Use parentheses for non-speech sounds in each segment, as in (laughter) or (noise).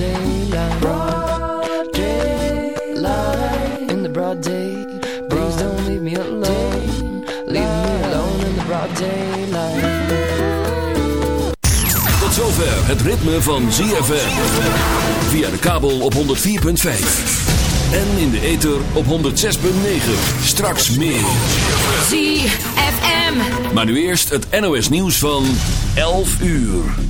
daylight, broad daylight, in the broad day. Please don't leave me alone, leave me alone in the broad daylight. Tot zover het ritme van ZFM. Via de kabel op 104.5. En in de ether op 106.9. Straks meer. ZFM. Maar nu eerst het NOS nieuws van 11 uur.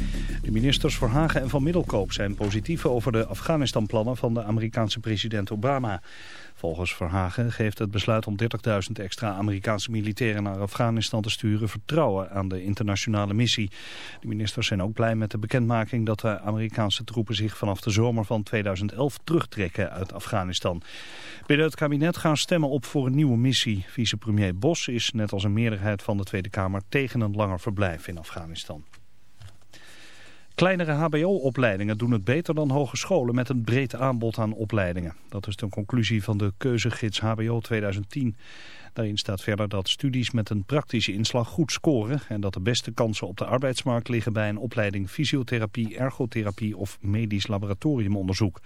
De ministers Verhagen en Van Middelkoop zijn positief over de Afghanistan-plannen van de Amerikaanse president Obama. Volgens Verhagen geeft het besluit om 30.000 extra Amerikaanse militairen naar Afghanistan te sturen vertrouwen aan de internationale missie. De ministers zijn ook blij met de bekendmaking dat de Amerikaanse troepen zich vanaf de zomer van 2011 terugtrekken uit Afghanistan. Binnen het kabinet gaan stemmen op voor een nieuwe missie. Vicepremier Bos is net als een meerderheid van de Tweede Kamer tegen een langer verblijf in Afghanistan. Kleinere hbo-opleidingen doen het beter dan hogescholen met een breed aanbod aan opleidingen. Dat is de conclusie van de keuzegids HBO 2010. Daarin staat verder dat studies met een praktische inslag goed scoren... en dat de beste kansen op de arbeidsmarkt liggen bij een opleiding fysiotherapie, ergotherapie of medisch laboratoriumonderzoek.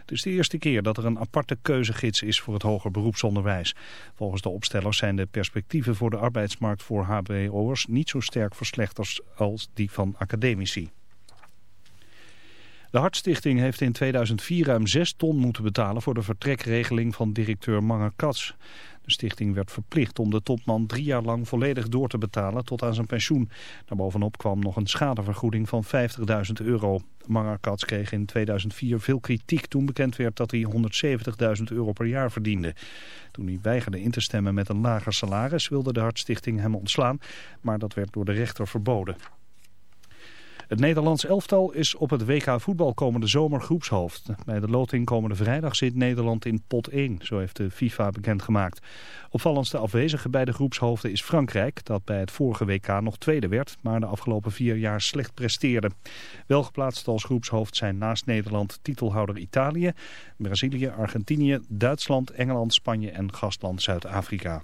Het is de eerste keer dat er een aparte keuzegids is voor het hoger beroepsonderwijs. Volgens de opstellers zijn de perspectieven voor de arbeidsmarkt voor hbo'ers niet zo sterk verslechterd als die van academici. De Hartstichting heeft in 2004 ruim 6 ton moeten betalen voor de vertrekregeling van directeur Manger Katz. De stichting werd verplicht om de topman drie jaar lang volledig door te betalen tot aan zijn pensioen. Daarbovenop kwam nog een schadevergoeding van 50.000 euro. Manger Katz kreeg in 2004 veel kritiek toen bekend werd dat hij 170.000 euro per jaar verdiende. Toen hij weigerde in te stemmen met een lager salaris wilde de Hartstichting hem ontslaan, maar dat werd door de rechter verboden. Het Nederlands elftal is op het WK voetbal komende zomer groepshoofd. Bij de loting komende vrijdag zit Nederland in pot 1, zo heeft de FIFA bekendgemaakt. Opvallendste afwezige bij de groepshoofden is Frankrijk, dat bij het vorige WK nog tweede werd, maar de afgelopen vier jaar slecht presteerde. Wel geplaatst als groepshoofd zijn naast Nederland titelhouder Italië, Brazilië, Argentinië, Duitsland, Engeland, Spanje en gastland Zuid-Afrika.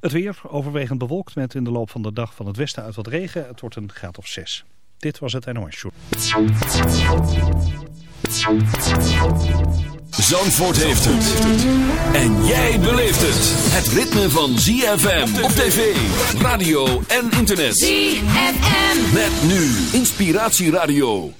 Het weer overwegend bewolkt met in de loop van de dag van het westen uit wat regen. Het wordt een graad of 6. Dit was het NOS Show. Zandvoort heeft het. En jij beleeft het. Het ritme van ZFM op tv, radio en internet. ZFM. Met nu Inspiratieradio.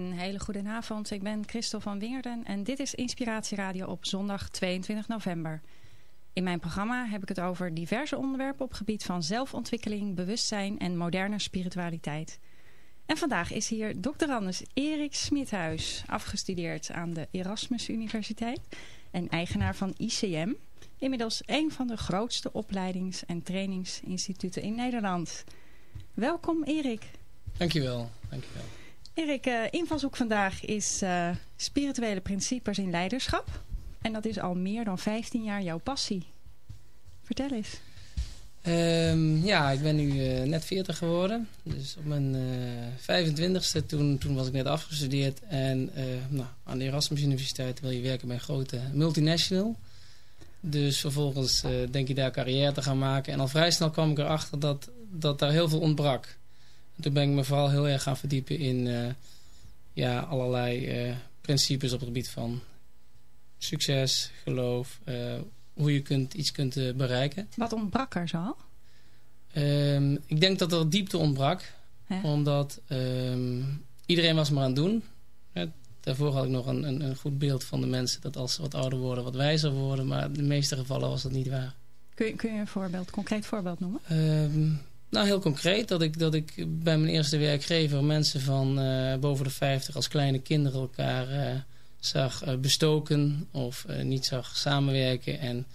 Hele goede avond. Ik ben Christel van Wingerden en dit is Inspiratieradio op zondag 22 november. In mijn programma heb ik het over diverse onderwerpen op gebied van zelfontwikkeling, bewustzijn en moderne spiritualiteit. En vandaag is hier Anders Erik Smithuis, afgestudeerd aan de Erasmus Universiteit en eigenaar van ICM. Inmiddels een van de grootste opleidings- en trainingsinstituten in Nederland. Welkom Erik. Dankjewel. Dankjewel. Erik, uh, invalshoek vandaag is uh, spirituele principes in leiderschap. En dat is al meer dan 15 jaar jouw passie. Vertel eens. Um, ja, ik ben nu uh, net 40 geworden. Dus op mijn 25ste, toen, toen was ik net afgestudeerd. En nou, aan de Erasmus Universiteit wil je werken bij een grote multinational. Dus vervolgens denk je daar carrière te gaan maken. En al vrij snel kwam ik erachter dat, dat daar heel veel ontbrak toen ben ik me vooral heel erg gaan verdiepen in uh, ja, allerlei uh, principes op het gebied van succes, geloof, uh, hoe je kunt, iets kunt bereiken. Wat ontbrak er zo? Um, ik denk dat er diepte ontbrak. Omdat um, iedereen was maar aan het doen. Ja, daarvoor had ik nog een, een, een, goed beeld van de mensen dat als ze wat ouder worden, wat wijzer worden. Maar in de meeste gevallen was dat niet waar. Kun je, kun je een voorbeeld, concreet voorbeeld noemen? Um, nou, heel concreet. Dat ik, dat ik bij mijn eerste werkgever mensen van uh, boven de 50 als kleine kinderen elkaar uh, zag uh, bestoken of niet zag samenwerken en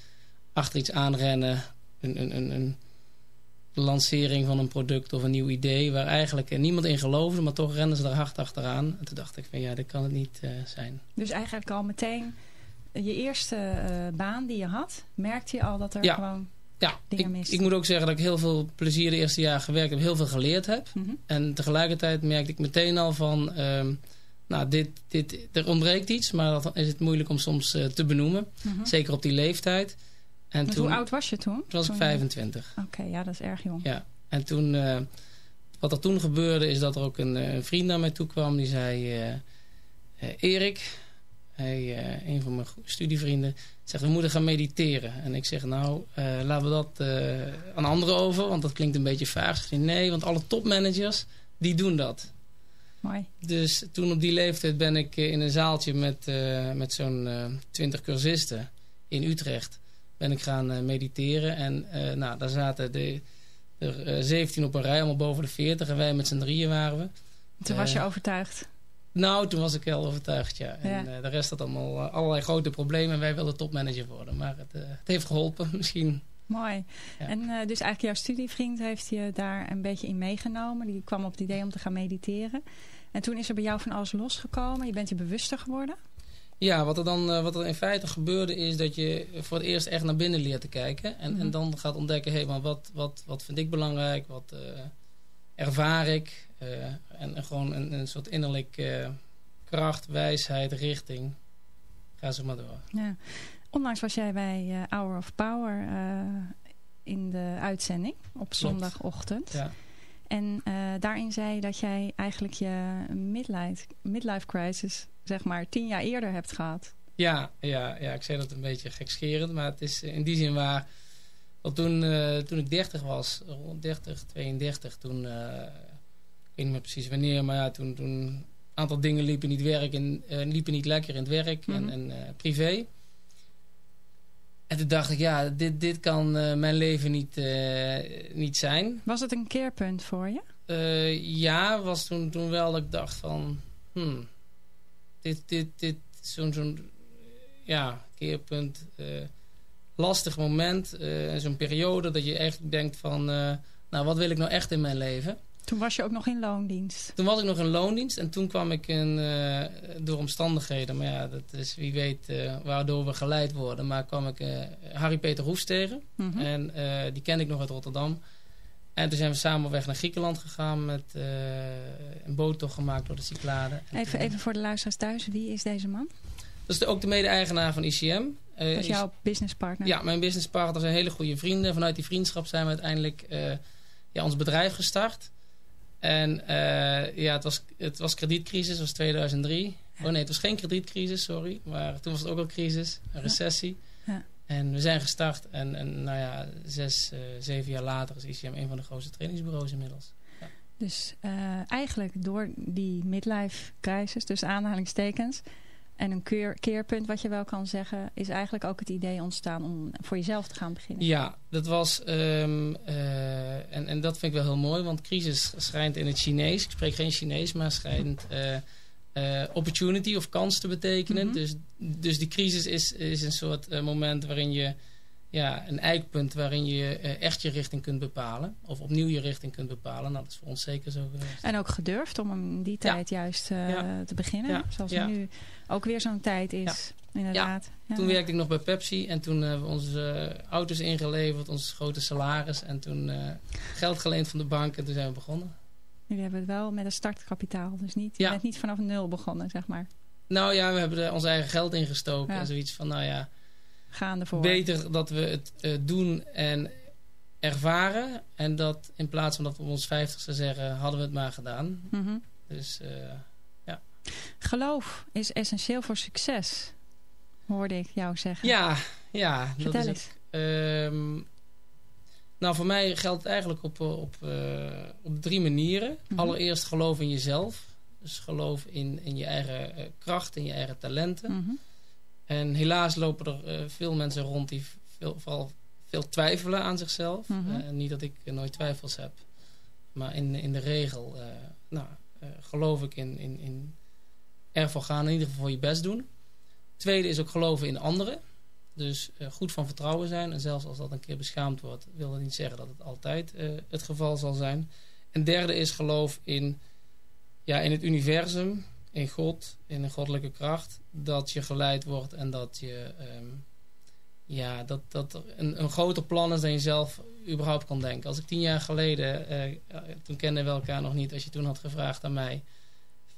achter iets aanrennen. Een, een, een, een, lancering van een product of een nieuw idee waar eigenlijk niemand in geloofde, maar toch rennen ze er hard achteraan. En toen dacht ik van ja, dit kan het niet zijn. Dus eigenlijk al meteen je eerste baan die je had, merkte je al dat er ja. gewoon ja, ik, ik, moet ook zeggen dat ik heel veel plezier de eerste jaar gewerkt heb. Heel veel geleerd heb. Mhm. En tegelijkertijd merkte ik meteen al van... Um, nou, dit, dit, er ontbreekt iets, maar dan is het moeilijk om soms uh, te benoemen. Mhm. Zeker op die leeftijd. En toen, hoe oud was je toen? Toen was ik 25. Oké, okay, ja, dat is erg jong. Ja, en toen... Uh, wat er toen gebeurde is dat er ook een, een vriend naar mij toe kwam. Die zei... Uh, Erik, hij, een van mijn studievrienden zegt, we moeten gaan mediteren. En ik zeg, nou, uh, laten we dat uh, aan anderen over, want dat klinkt een beetje vaag. Nee, want alle topmanagers, die doen dat. Mooi. Dus toen op die leeftijd ben ik uh, in een zaaltje met, met zo'n twintig cursisten in Utrecht ben ik gaan mediteren. En nou, daar zaten de, er 17 op een rij, allemaal boven de 40. En wij met z'n drieën waren we. Toen was je overtuigd? Nou, toen was ik heel overtuigd, ja. En ja. uh, de rest had allemaal uh, allerlei grote problemen. En wij wilden topmanager worden. Maar het, uh, het heeft geholpen, (laughs) misschien. Mooi. Ja. En dus eigenlijk jouw studievriend heeft je daar een beetje in meegenomen. Die kwam op het idee om te gaan mediteren. En toen is er bij jou van alles losgekomen. Je bent je bewuster geworden. Ja, wat er dan wat er in feite gebeurde is dat je voor het eerst echt naar binnen leert te kijken. En, Mhm. en dan gaat ontdekken, hé, hey, maar wat, wat, wat vind ik belangrijk? Wat ervaar ik? Uh, en, gewoon een, een soort innerlijk uh, kracht, wijsheid, richting. Ga zo maar door. Ja. Onlangs was jij bij uh, Hour of Power in de uitzending op zondagochtend. Ja. En daarin zei je dat jij eigenlijk je midlife, midlife crisis zeg maar tien jaar eerder hebt gehad. Ja, ja, ja, ik zei dat een beetje gekscherend, maar het is in die zin waar... Want toen, toen ik 30 was, rond 30, 32, toen weet niet meer precies wanneer, maar ja, toen, toen een aantal dingen liepen niet, werk en, uh, liepen niet lekker in het werk Mhm. en, en uh, privé. En toen dacht ik, ja, dit, dit kan uh, mijn leven niet, niet zijn. Was het een keerpunt voor je? ja, was toen, toen wel dat ik dacht van, hmm, dit, dit, dit, zo'n, zo'n, ja, keerpunt, lastig moment, zo'n periode dat je echt denkt van, nou, wat wil ik nou echt in mijn leven? Toen was je ook nog in loondienst. Toen was ik nog in loondienst en toen kwam ik in, uh, door omstandigheden, maar ja, dat is wie weet uh, waardoor we geleid worden, maar kwam ik uh, Harry Peter Hoefs tegen. Mm -hmm. En die ken ik nog uit Rotterdam. En toen zijn we samen weg naar Griekenland gegaan met een boottocht gemaakt door de Cyclade. Even, even voor de luisteraars thuis, wie is deze man? Dat is de, ook de mede-eigenaar van ICM. dat is jouw businesspartner? Ja, mijn businesspartner zijn hele goede vrienden. Vanuit die vriendschap zijn we uiteindelijk ja, ons bedrijf gestart. En uh, ja, het was, het was kredietcrisis, het was 2003. Oh nee, het was geen kredietcrisis, sorry. Maar toen was het ook al crisis, een recessie. Ja. Ja. En we zijn gestart en, en nou ja, zes, uh, zeven jaar later is ICM een van de grootste trainingsbureaus inmiddels. Ja. Dus uh, eigenlijk door die midlife crisis, tussen aanhalingstekens... en een keer, keerpunt wat je wel kan zeggen... is eigenlijk ook het idee ontstaan om voor jezelf te gaan beginnen. Ja, dat was... Um, uh, en, en dat vind ik wel heel mooi, want crisis schijnt in het Chinees... ik spreek geen Chinees, maar schijnt... Uh, uh, opportunity of kans te betekenen. Mm -hmm. dus, dus die crisis is, is een soort moment waarin je ja, een eikpunt waarin je uh, echt je richting kunt bepalen. Of opnieuw je richting kunt bepalen. Nou, dat is voor ons zeker zo geweest. En ook gedurfd om in die tijd ja. juist ja. te beginnen. Ja. Zoals nu ook weer zo'n tijd is. Inderdaad. Toen werkte ik nog bij Pepsi. En toen hebben we onze auto's ingeleverd. Ons grote salaris. En toen geld geleend van de bank. En toen zijn we begonnen. Jullie hebben het wel met een startkapitaal. Dus niet, je bent niet vanaf nul begonnen, zeg maar. Nou ja, we hebben er ons eigen geld ingestoken. En zoiets van, nou ja... Gaande voor. Beter dat we het uh, doen en ervaren. En dat in plaats van dat we op ons vijftigste zeggen, hadden we het maar gedaan. Mm -hmm. Dus uh, ja. Geloof is essentieel voor succes. Hoorde ik jou zeggen. Ja, ja. Vertel dat is eens. Het, um, nou, voor mij geldt het eigenlijk op, op, uh, op drie manieren. Mm -hmm. Allereerst geloof in jezelf. Dus geloof in, in je eigen kracht, in je eigen talenten. Mm -hmm. En helaas lopen er uh, veel mensen rond die veel, vooral veel twijfelen aan zichzelf. Mhm. Mm -hmm. niet dat ik nooit twijfels heb. Maar in, in de regel nou, geloof ik in, in, in ervoor gaan. In ieder geval je best doen. Tweede is ook geloven in anderen. Dus goed van vertrouwen zijn. En zelfs als dat een keer beschaamd wordt, wil dat niet zeggen dat het altijd het geval zal zijn. En derde is geloof in, ja, in het universum, in God, in een goddelijke kracht. Dat je geleid wordt en dat je um, ja, dat, dat er een, een groter plan is dan je zelf überhaupt kan denken. Als ik tien jaar geleden, uh, toen kenden we elkaar nog niet, als je toen had gevraagd aan mij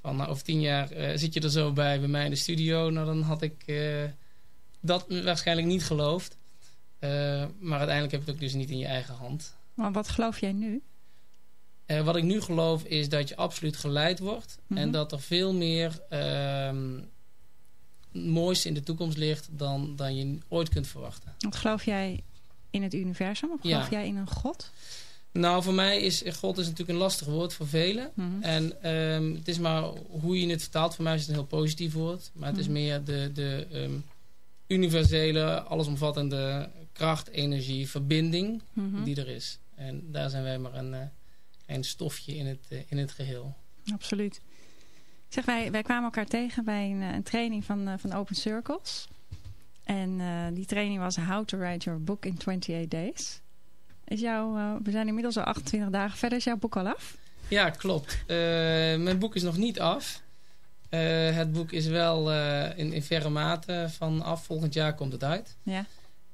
van nou, over tien jaar zit je er zo bij bij mij in de studio, nou dan had ik dat waarschijnlijk niet geloofd. Maar uiteindelijk heb je het ook dus niet in je eigen hand. Maar wat geloof jij nu? Uh, wat ik nu geloof is dat je absoluut geleid wordt. Mhm. Mm -hmm. En dat er veel meer uh, moois in de toekomst ligt dan, dan je ooit kunt verwachten. Want geloof jij in het universum of geloof ja. jij in een God? Nou, voor mij is God is natuurlijk een lastig woord voor velen. Mm -hmm. En um, het is maar hoe je het vertaalt. Voor mij is het een heel positief woord. Maar het mm -hmm. is meer de... de um, universele, allesomvattende kracht, energie, verbinding Mhm. die er is. En daar zijn wij maar een, uh, een stofje in het, uh, in het geheel. Absoluut. Zeg, wij, wij kwamen elkaar tegen bij een, een training van, uh, van Open Circles. En uh, die training was How to Write Your Book in 28 Days. Is jouw, uh, we zijn inmiddels al 28 dagen verder. Is jouw boek al af? Ja, klopt. Uh, mijn boek is nog niet af. Het boek is wel in, in verre mate van af. Volgend jaar komt het uit. Ja.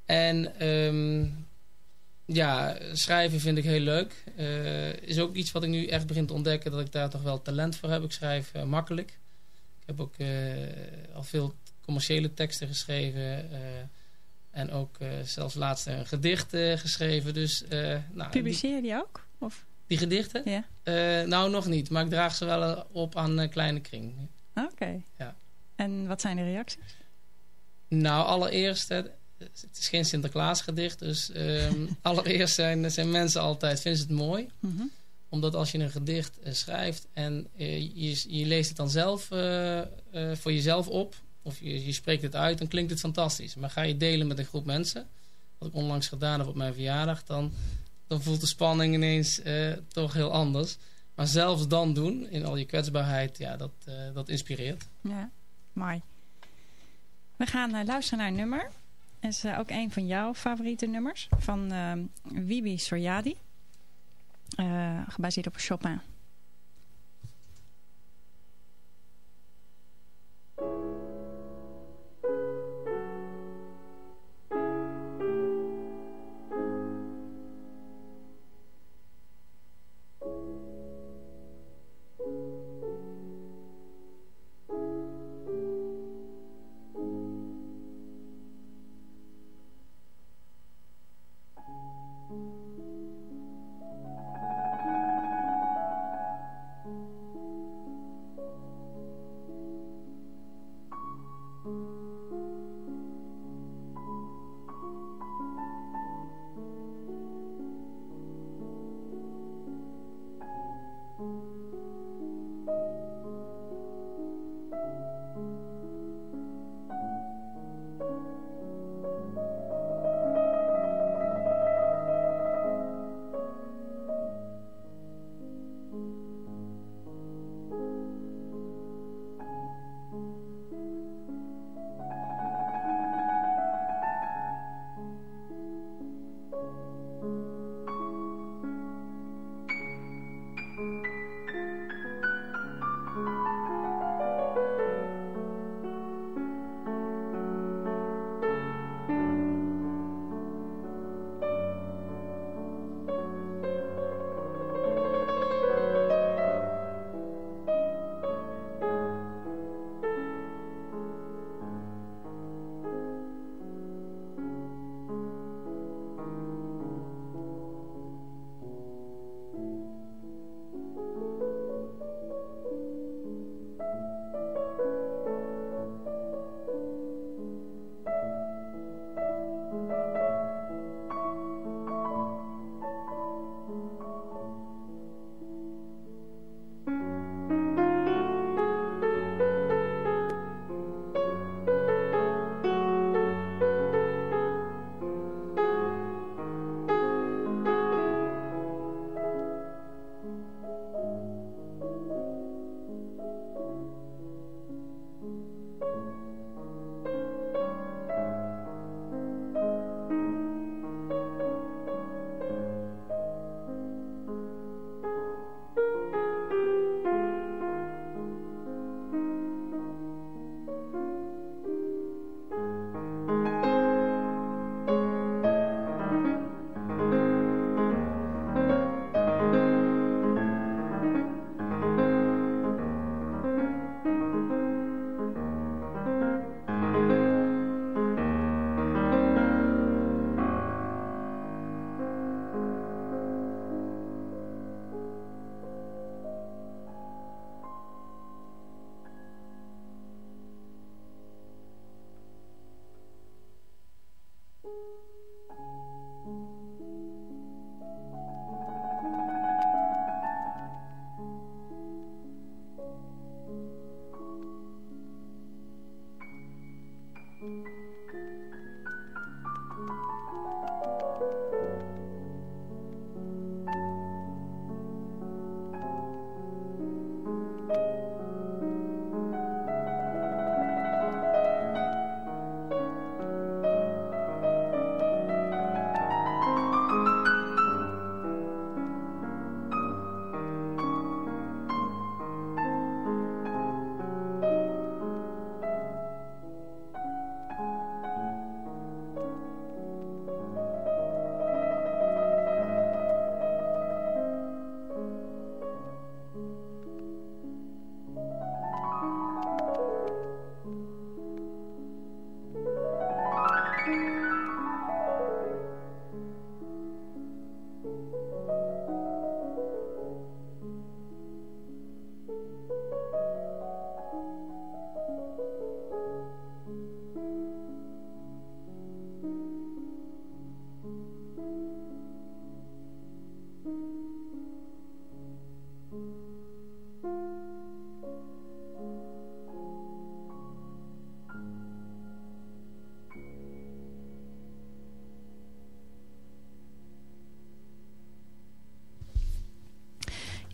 En um, ja, schrijven vind ik heel leuk. Uh, is ook iets wat ik nu echt begin te ontdekken. Dat ik daar toch wel talent voor heb. Ik schrijf makkelijk. Ik heb ook al veel commerciële teksten geschreven. en ook zelfs laatst een gedicht geschreven. Dus, nou, Publiceer je die ook? Of? Die gedichten? Ja. nou, nog niet. Maar ik draag ze wel op aan een kleine kring. Oké. Okay. Ja. En wat zijn de reacties? Nou, allereerst, het is geen Sinterklaas gedicht, dus um, (laughs) allereerst zijn, zijn mensen altijd, vinden ze het mooi. Mm -hmm. Omdat als je een gedicht uh, schrijft en uh, je, je, leest het dan zelf uh, voor jezelf op, of je, je, spreekt het uit, dan klinkt het fantastisch. Maar ga je delen met een groep mensen, wat ik onlangs gedaan heb op mijn verjaardag, dan, dan voelt de spanning ineens toch heel anders. Maar zelfs dan doen, in al je kwetsbaarheid, ja, dat, dat inspireert. Ja, mooi. We gaan luisteren naar een nummer. Is uh, ook een van jouw favoriete nummers. Van Wibi Soryadi. gebaseerd op Chopin.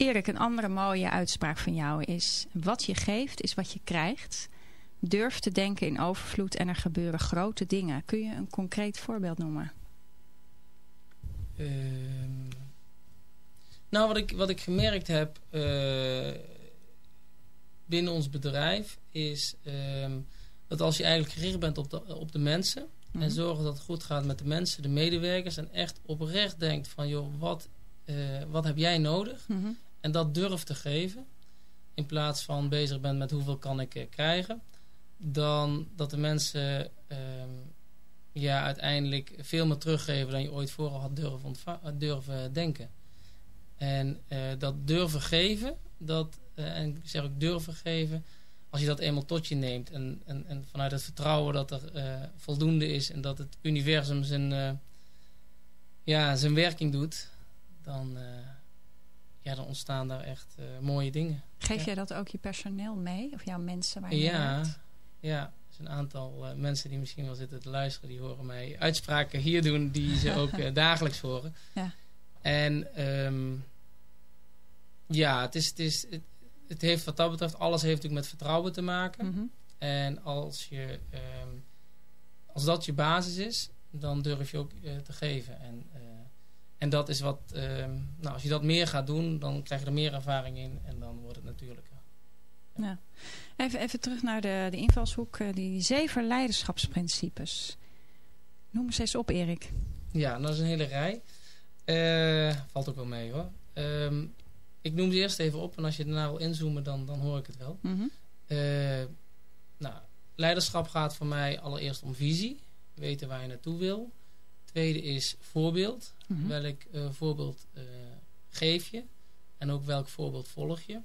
Erik, een andere mooie uitspraak van jou is... wat je geeft is wat je krijgt. Durf te denken in overvloed en er gebeuren grote dingen. Kun je een concreet voorbeeld noemen? Ehm, nou, wat ik, wat ik gemerkt heb uh, binnen ons bedrijf... is ehm, dat als je eigenlijk gericht bent op de, op de mensen... en Mhm. zorgen dat het goed gaat met de mensen, de medewerkers... en echt oprecht denkt van, joh, wat, eh, wat heb jij nodig? Mhm. En dat durf te geven. In plaats van bezig bent met hoeveel kan ik eh, krijgen. Dan dat de mensen ehm, ja, uiteindelijk veel meer teruggeven dan je ooit vooral had eh, durven denken. En eh, dat durven geven, dat, en ik zeg ook durven geven, als je dat eenmaal tot je neemt en, en, en vanuit het vertrouwen dat er voldoende is en dat het universum zijn, ja, zijn werking doet, dan, ja, dan ontstaan daar echt eh, mooie dingen. Geef Ja. jij dat ook je personeel mee? Of jouw mensen waar je Ja, werkt? ja, zijn een aantal eh, mensen die misschien wel zitten te luisteren, die horen mij uitspraken hier doen die ze ook (laughs) eh, dagelijks horen. Ja. En ehm, ja, het, is, het, is, het, het heeft wat dat betreft, alles heeft natuurlijk met vertrouwen te maken. Mhm. En als, je, ehm, als dat je basis is, dan durf je ook te geven. En, en dat is wat, ehm, nou, als je dat meer gaat doen, dan krijg je er meer ervaring in en dan wordt het natuurlijker. Ja. Even, even terug naar de, de invalshoek. eh, Die zeven leiderschapsprincipes. Noem eens eens op, Erik. Ja, dat is een hele rij. Eh, valt ook wel mee hoor. Ehm, ik noem ze eerst even op en als je daarna wil inzoomen, dan, dan hoor ik het wel. Mhm. Eh, nou, leiderschap gaat voor mij allereerst om visie. Weten waar je naartoe wil. Tweede is voorbeeld. Mhm. Welk eh, voorbeeld eh, geef je? En ook welk voorbeeld volg je?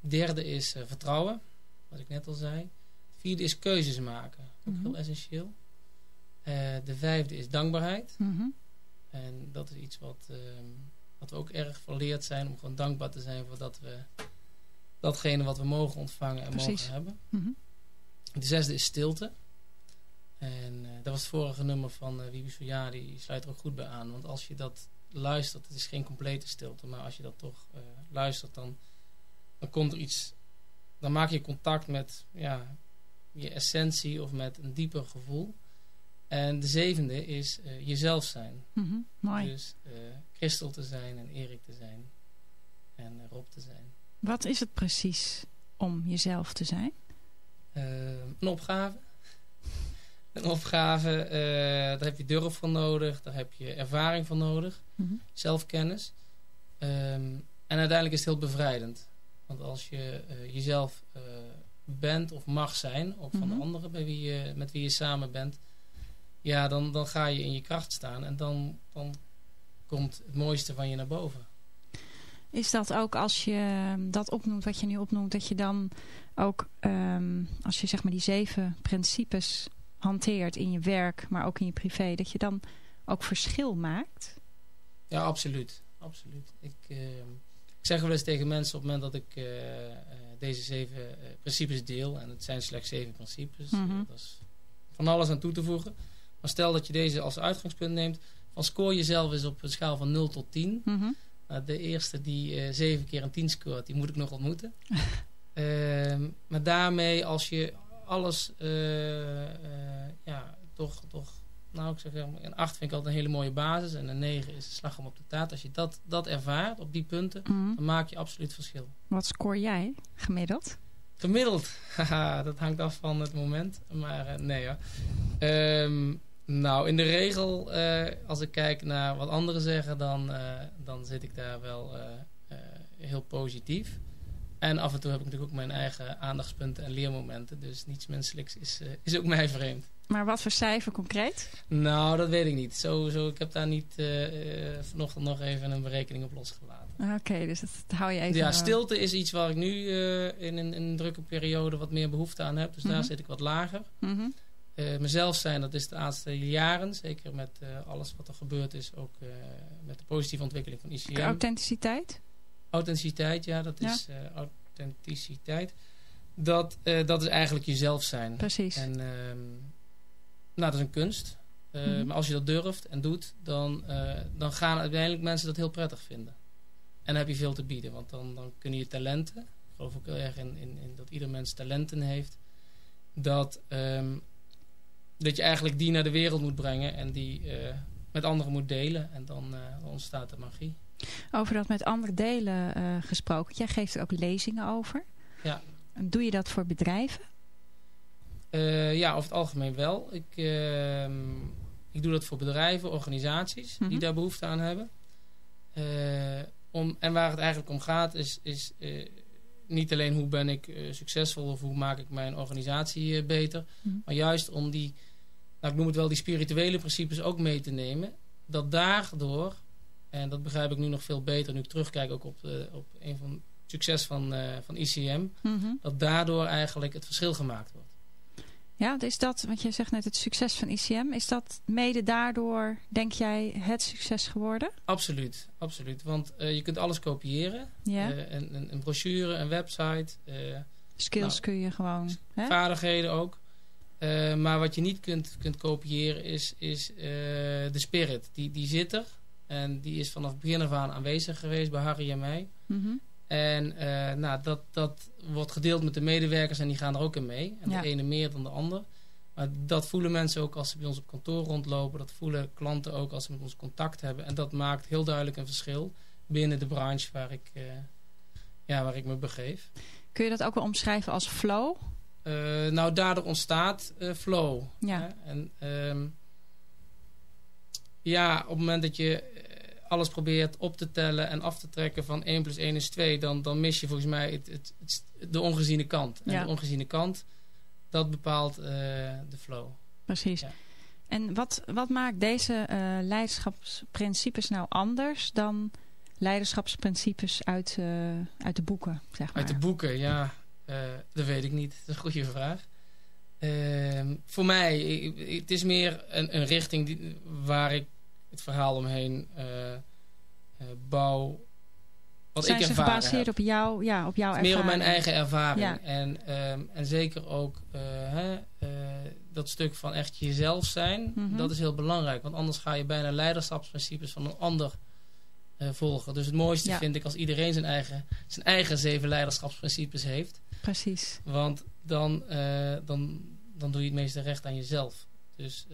Derde is eh, vertrouwen. Wat ik net al zei. Vierde is keuzes maken. Ook Mhm. heel essentieel. De vijfde is dankbaarheid. Mhm. En dat is iets wat, ehm, wat we ook erg verleerd zijn. Om gewoon dankbaar te zijn voor dat we datgene wat we mogen ontvangen en Precies. mogen hebben. De zesde is stilte. En eh, dat was het vorige nummer van uh, Wiebe Soja, die sluit er ook goed bij aan. Want als je dat luistert, het is geen complete stilte, maar als je dat toch eh, luistert, dan, dan komt er iets, dan maak je contact met ja, je essentie of met een dieper gevoel. En de zevende is jezelf zijn. Mhm. Mooi. Dus Christel te zijn en Erik te zijn en Rob te zijn. Wat is het precies om jezelf te zijn? Een opgave. Een opgave, eh, daar heb je durf voor nodig, daar heb je ervaring voor nodig, Mhm. zelfkennis. Ehm, en uiteindelijk is het heel bevrijdend. Want als je eh, jezelf eh, bent of mag zijn, ook van Mhm. de anderen bij wie je, met wie je samen bent, ja, dan, dan ga je in je kracht staan en dan, dan komt het mooiste van je naar boven. Is dat ook als je dat opnoemt, wat je nu opnoemt, dat je dan ook, ehm, als je zeg maar die zeven principes hanteert in je werk, maar ook in je privé, dat je dan ook verschil maakt? Ja, absoluut. absoluut. Ik, eh, ik zeg wel eens tegen mensen op het moment dat ik eh, eh, deze zeven eh, principes deel, en het zijn slechts zeven principes, Mhm. dat is van alles aan toe te voegen. Maar stel dat je deze als uitgangspunt neemt, van scoor jezelf eens op een schaal van 0 tot 10. Mhm. Nou, de eerste die eh, zeven keer een 10 scoort, die moet ik nog ontmoeten. (laughs) Ehm, maar daarmee, als je alles, eh, eh, ja, toch, toch, nou ik zeg, een 8 vind ik altijd een hele mooie basis. En een 9 is een slag om op de taart. Als je dat, dat ervaart op die punten, Mhm. dan maak je absoluut verschil. Wat scoor jij gemiddeld? Gemiddeld, (laughs) dat hangt af van het moment. Maar eh, nee hoor. Ehm, nou, in de regel, als ik kijk naar wat anderen zeggen, dan, dan zit ik daar wel heel positief. En af en toe heb ik natuurlijk ook mijn eigen aandachtspunten en leermomenten. Dus niets menselijks is, eh, is ook mij vreemd. Maar wat voor cijfer concreet? Nou, dat weet ik niet. Zo, zo, ik heb daar niet eh, eh, vanochtend nog even een berekening op losgelaten. Oké, dus dat, dat hou je even... Ja, eh, stilte is iets waar ik nu eh, in, een, in een drukke periode wat meer behoefte aan heb. Dus Mhm. daar zit ik wat lager. mhm. Eh, mezelf zijn, dat is de laatste jaren. Zeker met eh, alles wat er gebeurd is. Ook eh, met de positieve ontwikkeling van ICM. Authenticiteit? Authenticiteit, ja, dat Ja. is eh, authenticiteit. Dat, eh, dat is eigenlijk jezelf zijn. Precies. En ehm, nou, dat is een kunst. Eh, Mhm. Maar als je dat durft en doet, dan, dan gaan uiteindelijk mensen dat heel prettig vinden. dan heb je veel te bieden. Want dan, dan kunnen je talenten, ik geloof ook heel erg in, in, in dat ieder mens talenten heeft, dat, ehm, dat je eigenlijk die naar de wereld moet brengen en die met anderen moet delen. En dan uh, ontstaat de magie. Over dat met anderen delen uh, gesproken. Jij geeft er ook lezingen over. Ja. Doe je dat voor bedrijven? Uh, ja, over het algemeen wel. Ik, uh, ik doe dat voor bedrijven, organisaties mm -hmm. die daar behoefte aan hebben. Uh, om, en waar het eigenlijk om gaat is, is niet alleen hoe ben ik succesvol of hoe maak ik mijn organisatie beter. Mm -hmm. Maar juist om die, nou, ik noem het wel die spirituele principes ook mee te nemen. Dat daardoor, en dat begrijp ik nu nog veel beter nu ik terugkijk ook op, op een van het succes van, van ICM. Mm -hmm. Dat daardoor eigenlijk het verschil gemaakt wordt. Ja, is dat, want je zegt net het succes van ICM, is dat mede daardoor, denk jij, het succes geworden? Absoluut, absoluut. Want uh, je kunt alles kopiëren. Ja. Uh, een, een, een, brochure, een website. Skills nou, kun je gewoon. Hè? Vaardigheden ook. maar wat je niet kunt, kunt kopiëren is, is de spirit. Die, die zit er. En die is vanaf begin af aan aanwezig geweest bij Harry en mij. Mm -hmm. En uh, nou, dat, dat wordt gedeeld met de medewerkers en die gaan er ook in mee. En ja. de ene meer dan de ander. Maar dat voelen mensen ook als ze bij ons op kantoor rondlopen. Dat voelen klanten ook als ze met ons contact hebben. En dat maakt heel duidelijk een verschil binnen de branche waar ik, uh, ja, waar ik me begeef. Kun je dat ook wel omschrijven als flow? Uh, nou, daardoor ontstaat flow. Ja. Hè? En um, ja, op het moment dat je alles probeert op te tellen en af te trekken van 1 plus 1 is 2, dan, dan mis je volgens mij het, het, het, de ongeziene kant. En ja. de ongeziene kant, dat bepaalt uh, de flow. Precies. Ja. En wat, wat maakt deze uh, leiderschapsprincipes nou anders dan leiderschapsprincipes uit, uh, uit de boeken? Zeg maar. Uit de boeken, ja. dat weet ik niet. Dat is een goede vraag. Ehm, voor mij, het is meer een, een richting die, waar ik het verhaal omheen uh, uh, bouw. Wat Zijn ik ze gebaseerd op, jou, ja, op jouw ervaring? Meer op mijn eigen ervaring. Ja. En, um, en zeker ook uh, hè, dat stuk van echt jezelf zijn. Mhm. Mm -hmm. Dat is heel belangrijk. Want anders ga je bijna leiderschapsprincipes van een ander volgen. Dus het mooiste ja. vind ik als iedereen zijn eigen, zijn eigen zeven leiderschapsprincipes heeft. Precies. Want dan, dan, dan doe je het meeste recht aan jezelf. Dus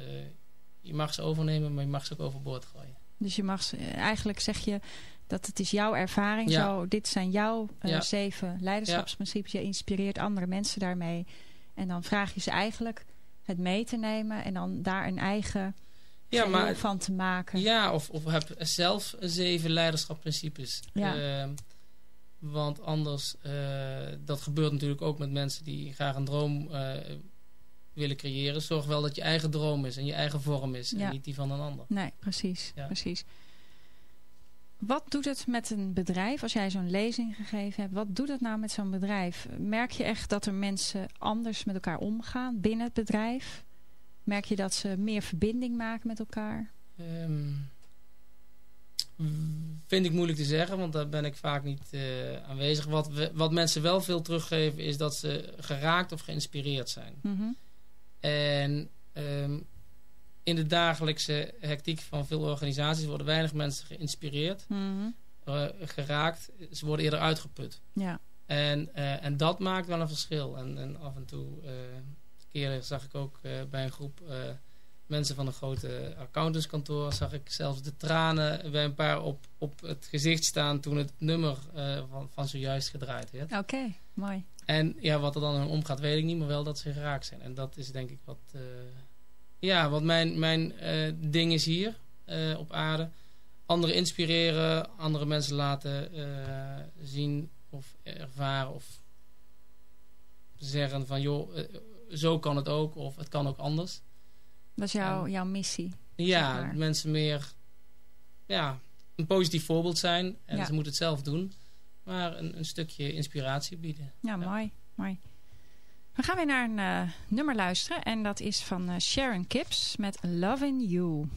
je mag ze overnemen, maar je mag ze ook overboord gooien. Dus je mag ze, eigenlijk zeg je dat het is jouw ervaring. Ja. Zo, dit zijn jouw uh, ja. zeven leiderschapsprincipes. Je inspireert andere mensen daarmee. En dan vraag je ze eigenlijk het mee te nemen. En dan daar een eigen ja, maar, van te maken. Ja, of, of heb zelf zeven leiderschapsprincipes. Ja. Uh, want anders, uh, dat gebeurt natuurlijk ook met mensen die graag een droom willen creëren, zorg wel dat je eigen droom is en je eigen vorm is ja. en niet die van een ander. Nee, precies, ja. precies. Wat doet het met een bedrijf als jij zo'n lezing gegeven hebt? Wat doet het nou met zo'n bedrijf? Merk je echt dat er mensen anders met elkaar omgaan binnen het bedrijf? Merk je dat ze meer verbinding maken met elkaar? Um, vind ik moeilijk te zeggen, want daar ben ik vaak niet uh, aanwezig. Wat, we, wat mensen wel veel teruggeven is dat ze geraakt of geïnspireerd zijn. Mm -hmm. En um, in de dagelijkse hectiek van veel organisaties worden weinig mensen geïnspireerd, mm -hmm. uh, geraakt. Ze worden eerder uitgeput. Ja. En, uh, en dat maakt wel een verschil. En, en af en toe, uh, keren zag ik ook bij een groep mensen van een grote accountantskantoor, zag ik zelfs de tranen bij een paar op, op het gezicht staan toen het nummer van, van zojuist gedraaid werd. Oké, okay, mooi. En ja, wat er dan in omgaat, weet ik niet, maar wel dat ze geraakt zijn. En dat is denk ik wat, uh, ja, wat mijn, mijn uh, ding is hier uh, op aarde. Anderen inspireren, andere mensen laten zien of ervaren of zeggen van joh, zo kan het ook of het kan ook anders. Dat is jouw, en, jouw missie. Ja, zeg mensen meer ja, een positief voorbeeld zijn en ja. ze moeten het zelf doen maar een, een, stukje inspiratie bieden. Ja, ja, mooi, mooi. We gaan weer naar een uh, nummer luisteren en dat is van uh, Sharon Kips met. Loving you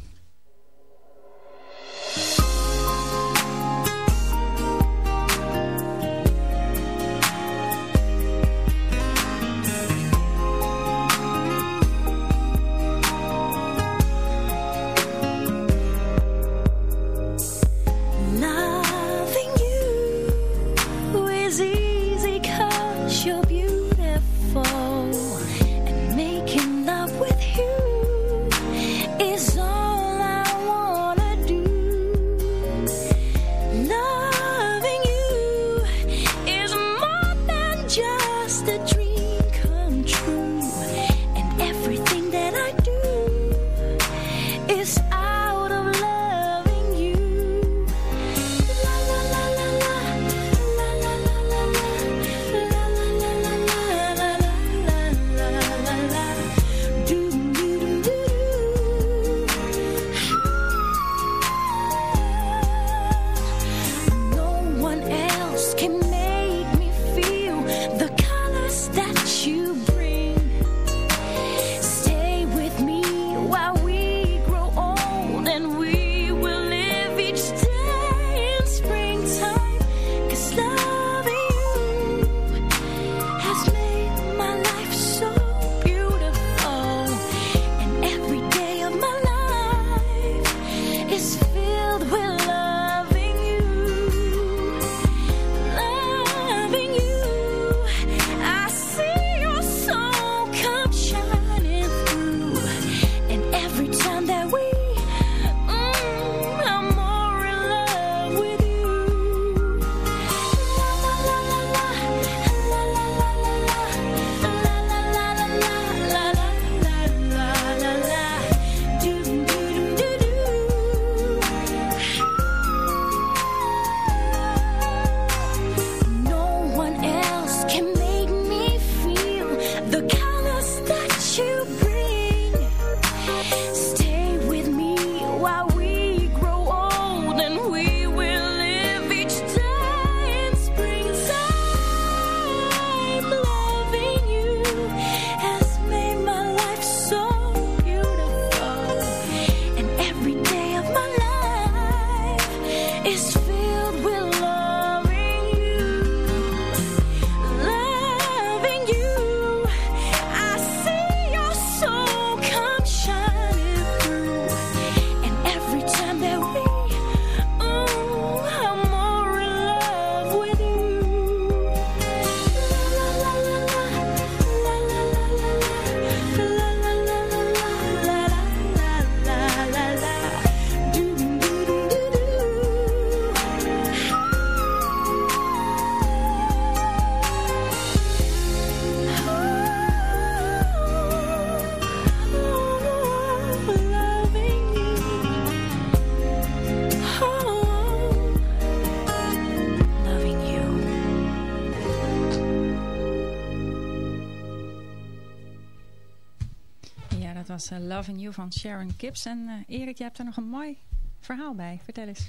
Loving You van Sharon Gibbs. En eh, Erik, jij hebt er nog een mooi verhaal bij. Vertel eens.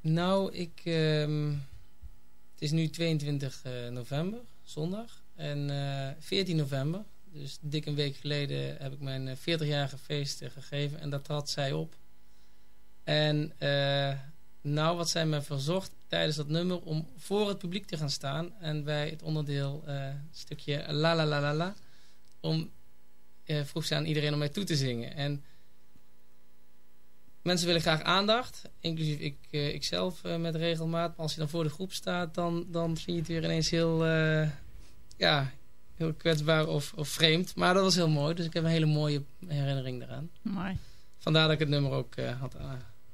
Nou, ik, ehm, het is nu 22 eh, november, zondag. En eh 14 november, dus dik een week geleden, heb ik mijn eh, 40-jarige feest eh, gegeven. En dat trad zij op. En eh, nou, wat zij me verzocht tijdens dat nummer om voor het publiek te gaan staan. En bij het onderdeel, eh stukje la la la la la, om, eh, vroeg ze aan iedereen om mij toe te zingen. En mensen willen graag aandacht, inclusief ik, eh, ikzelf eh, met regelmaat. Maar als je dan voor de groep staat, dan, dan vind je het weer ineens heel, ja, heel kwetsbaar of, of vreemd. Maar dat was heel mooi, dus ik heb een hele mooie herinnering eraan. Mooi. Vandaar dat ik het nummer ook had,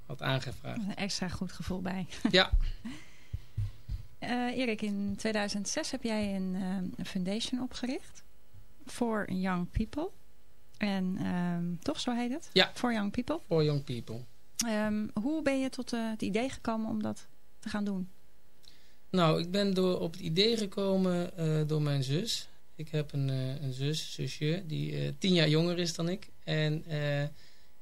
had aangevraagd. Een extra goed gevoel bij. Ja, (laughs) Erik, in 2006 heb jij een, een foundation opgericht. For Young People. En ehm, toch, zo heet het? Ja. For Young People. for young people. Ehm, hoe ben je tot eh, het idee gekomen om dat te gaan doen? Nou, ik ben door, op het idee gekomen eh, door mijn zus. Ik heb een, eh, een zus, zusje, die tien jaar jonger is dan ik. En eh,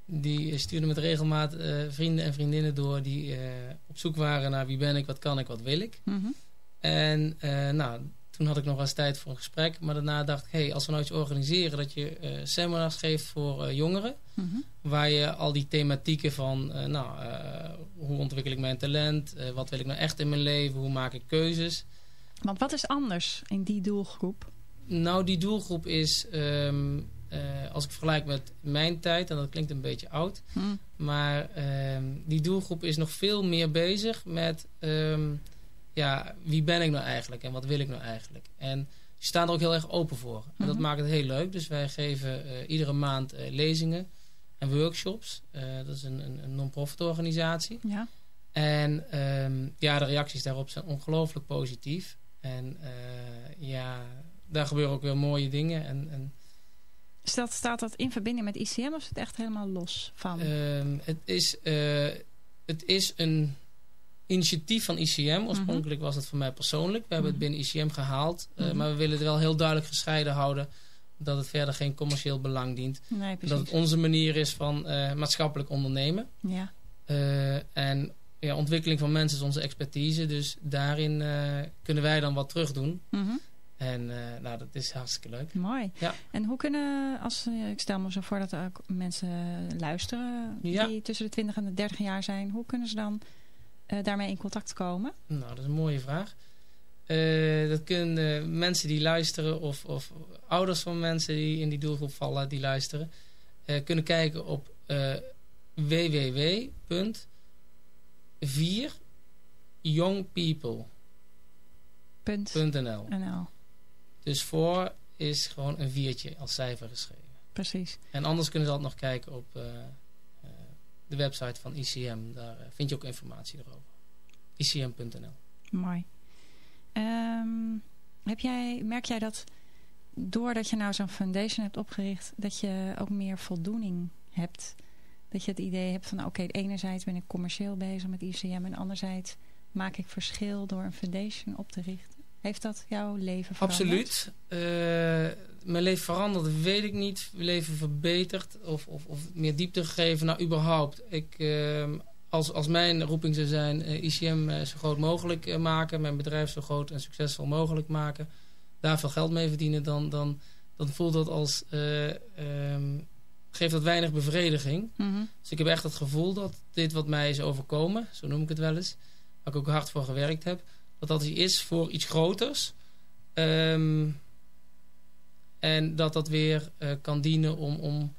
die stuurde met regelmaat vrienden en vriendinnen door die op zoek waren naar wie ben ik, wat kan ik, wat wil ik. Mhm. En nou, toen had ik nog wel eens tijd voor een gesprek. Maar daarna dacht ik, hey, als we nou iets organiseren dat je eh, seminars geeft voor eh, jongeren. Mhm. Waar je al die thematieken van, eh, nou, hoe ontwikkel ik mijn talent? Wat wil ik nou echt in mijn leven? Hoe maak ik keuzes? Want wat is anders in die doelgroep? Nou, die doelgroep is, ehm, eh, als ik vergelijk met mijn tijd, en dat klinkt een beetje oud. Hm. Maar ehm, die doelgroep is nog veel meer bezig met, ehm, ja, wie ben ik nou eigenlijk? En wat wil ik nou eigenlijk? En ze staan er ook heel erg open voor. En dat Mhm. maakt het heel leuk. Dus wij geven eh, iedere maand eh, lezingen en workshops. Eh, dat is een, een, een non-profit organisatie. Ja. En ehm, ja, de reacties daarop zijn ongelooflijk positief. En ja, daar gebeuren ook weer mooie dingen. En, en Staat, staat dat in verbinding met ICM of is het echt helemaal los van? ehm, het, is, het is een initiatief van ICM. Oorspronkelijk was het voor mij persoonlijk. We hebben het Mhm. binnen ICM gehaald. eh, Mhm. Maar we willen het wel heel duidelijk gescheiden houden. Dat het verder geen commercieel belang dient. nee, Dat het onze manier is van eh, maatschappelijk ondernemen. Ja. Eh, en ja, ontwikkeling van mensen is onze expertise. Dus daarin kunnen wij dan wat terug doen. Mhm. En nou, dat is hartstikke leuk. Mooi. Ja. En hoe kunnen, als, ik stel me zo voor dat er ook mensen luisteren Ja. die tussen de 20 en de 30 jaar zijn. Hoe kunnen ze dan daarmee in contact komen? Nou, dat is een mooie vraag. Eh, dat kunnen eh, mensen die luisteren of, of ouders van mensen die in die doelgroep vallen, die luisteren, eh, kunnen kijken op eh www.4youngpeople.nl Punt. NL. Dus voor is gewoon een viertje als cijfer geschreven. Precies. En anders kunnen ze altijd nog kijken op eh, eh, de website van ICM. Daar eh, vind je ook informatie erover. ICM.nl Mooi. Ehm, heb jij, merk jij dat doordat je nou zo'n foundation hebt opgericht, dat je ook meer voldoening hebt? Dat je het idee hebt van oké, enerzijds ben ik commercieel bezig met ICM en anderzijds maak ik verschil door een foundation op te richten. Heeft dat jouw leven veranderd? Absoluut. Eh, mijn leven veranderd, weet ik niet. Mijn leven verbeterd of, of, of meer diepte gegeven. Nou, überhaupt. Ik, eh, als, als mijn roeping zou zijn, eh, ICM eh, zo groot mogelijk eh, maken. Mijn bedrijf zo groot en succesvol mogelijk maken. Daar veel geld mee verdienen. Dan, dan, dan voelt dat als eh, ehm, geeft dat weinig bevrediging. Mhm. Dus ik heb echt het gevoel dat dit wat mij is overkomen, zo noem ik het wel eens, waar ik ook hard voor gewerkt heb, dat dat iets is voor iets groters. Ehm, en dat dat weer eh, kan dienen om, om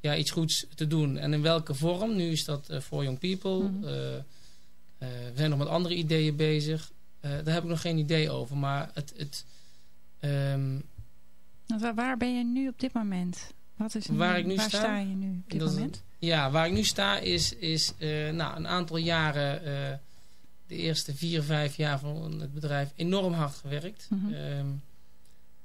ja, iets goeds te doen. En in welke vorm? Nu is dat eh, voor young people. Mhm. Eh, we zijn nog met andere ideeën bezig. Daar heb ik nog geen idee over. Maar het... het ehm, waar, ben je nu op dit moment? Wat is Waar ik nu waar sta? je nu op dit Dat moment? Ja, waar ik nu sta is, is nou, een aantal jaren, de eerste vier, vijf jaar van het bedrijf, enorm hard gewerkt. Mhm. Ehm,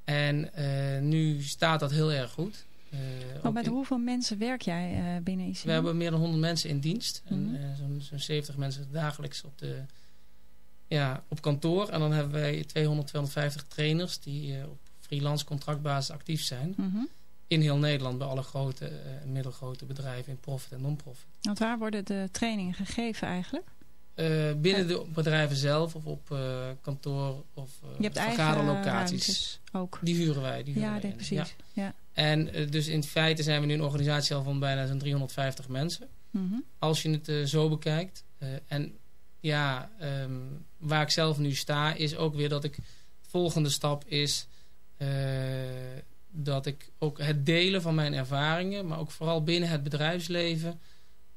en eh, nu staat dat heel erg goed. Eh, ook met in- hoeveel mensen werk jij eh, binnen ICM? we hebben meer dan 100 mensen in dienst. En Mhm. zo'n zo'n 70 mensen dagelijks op, de, ja, op kantoor. En dan hebben wij 200, 250 trainers die op freelance contractbasis actief zijn. Mhm. In heel Nederland bij alle grote en middelgrote bedrijven in profit en non-profit. Want waar worden de trainingen gegeven eigenlijk? Eh, binnen de bedrijven zelf of op eh, kantoor of eigen vergaderlocaties. ook. Die huren wij. Die huren Ja, wij in. precies. Ja. En eh, dus in feite zijn we nu een organisatie al van bijna zo'n 350 mensen. Mhm. Als je het eh, zo bekijkt. Eh, en ja, ehm, waar ik zelf nu sta is ook weer dat ik... De volgende stap is eh, dat ik ook het delen van mijn ervaringen... maar ook vooral binnen het bedrijfsleven...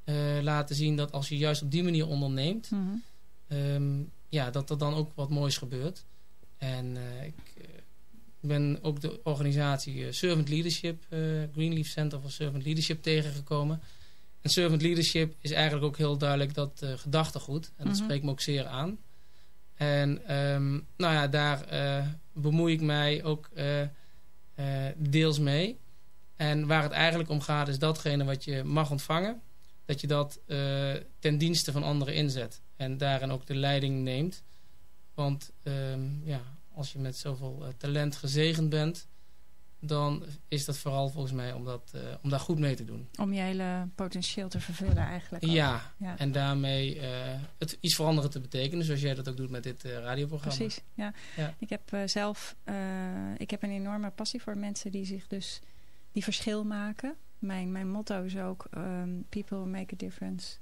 eh, laten zien dat als je juist op die manier onderneemt... Mhm. Ehm, ja, dat er dan ook wat moois gebeurt. En eh, ik eh, ben ook de organisatie Servant Leadership, Greenleaf Center for Servant Leadership tegengekomen. En Servant Leadership is eigenlijk ook heel duidelijk dat eh, gedachtegoed. En dat Mhm. spreekt me ook zeer aan. En ehm, nou ja, daar eh, bemoei ik mij ook deels mee. En waar het eigenlijk om gaat is datgene wat je mag ontvangen. Dat je dat eh, ten dienste van anderen inzet. En daarin ook de leiding neemt. Want ehm, ja, als je met zoveel eh, talent gezegend bent... dan is dat vooral volgens mij om, dat, eh, om daar goed mee te doen. Om je hele potentieel te vervullen eigenlijk. Ja, Ja. en daarmee het iets voor anderen te betekenen. Zoals jij dat ook doet met dit radioprogramma. Precies, ja. Ja. Ik heb zelf ik heb een enorme passie voor mensen die zich dus die verschil maken. Mijn, mijn motto is ook um, people make a difference.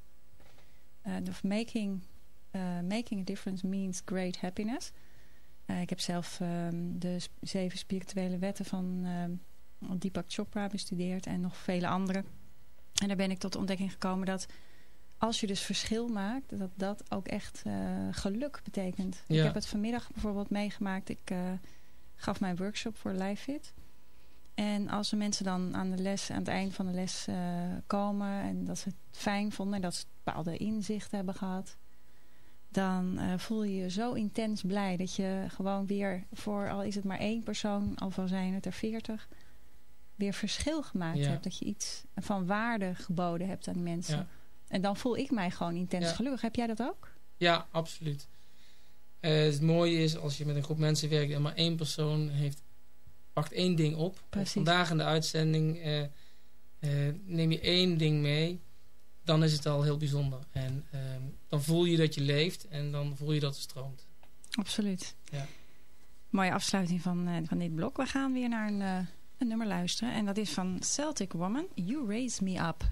Uh, of making, uh, making a difference means great happiness. Uh, ik heb zelf um, de zeven spirituele wetten van um, Deepak Chopra bestudeerd en nog vele andere. En daar ben ik tot de ontdekking gekomen dat als je dus verschil maakt, dat dat ook echt uh, geluk betekent. Ja. Ik heb het vanmiddag bijvoorbeeld meegemaakt. Ik uh, gaf mijn workshop voor LiveFit. En als de mensen dan aan de les, aan het eind van de les uh, komen en dat ze het fijn vonden en dat ze bepaalde inzichten hebben gehad, dan uh, voel je je zo intens blij dat je gewoon weer voor, al is het maar één persoon, al van zijn het er veertig, weer verschil gemaakt ja. hebt. Dat je iets van waarde geboden hebt aan die mensen. Ja. En dan voel ik mij gewoon intens Ja. gelukkig. Heb jij dat ook? Ja, absoluut. Uh, het mooie is als je met een groep mensen werkt en maar één persoon heeft, pakt één ding op. Vandaag in de uitzending uh, uh, neem je één ding mee, dan is het al heel bijzonder. En dan voel je dat je leeft en dan voel je dat het stroomt. Absoluut. Ja. Mooie afsluiting van, uh, van dit blok. We gaan weer naar een, een nummer luisteren. En dat is van Celtic Woman, You Raise Me Up.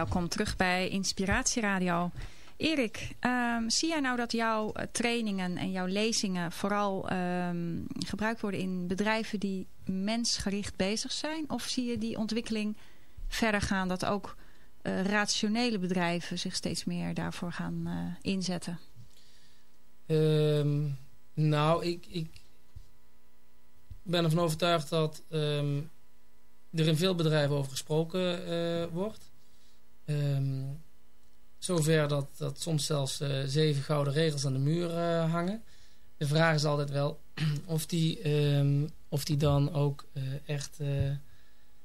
Welkom terug bij Inspiratie Radio. Erik, ehm, zie jij nou dat jouw eh, trainingen en jouw lezingen vooral ehm, gebruikt worden in bedrijven die mensgericht bezig zijn? Of zie je die ontwikkeling verder gaan dat ook eh, rationele bedrijven zich steeds meer daarvoor gaan eh, inzetten? Ehm, nou, ik, ik ben ervan overtuigd dat er in veel bedrijven over gesproken wordt. Ehm, zover dat, dat soms zelfs eh, zeven gouden regels aan de muur eh, hangen. De vraag is altijd wel (clears throat) of die, ehm, of die dan ook eh, echt